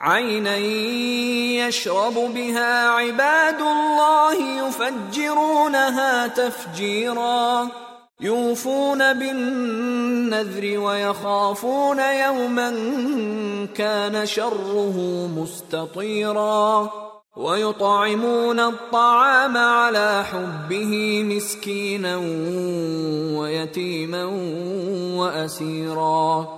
عينا يشرب بها عباد الله يفجرونها تفجيرا يوفون بالنذر ويخافون يوما كان شره مستطيرا ويطعمون الطعام على حبه مسكينا ويتيما وأسيرا.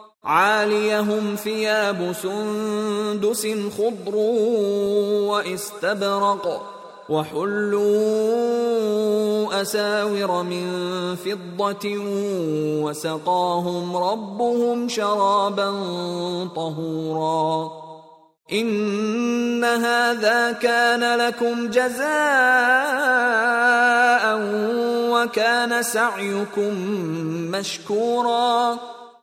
عاليهم ثياب سندس خضر واستبرق وحلوا أساور من فضة وسقاهم ربهم شرابا طهورا. إن هذا كان لكم جزاء وكان سعيكم مشكورا.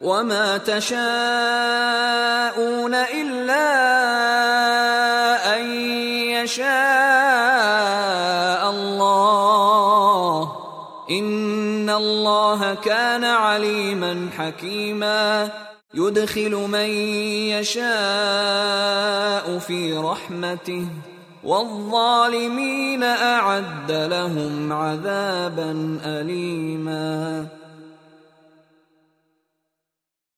وما تشاءون الا ان يشاء الله إن ان الله كان عليما حكيما يدخل من يشاء في رحمته والظالمين اعد لهم عذابا اليما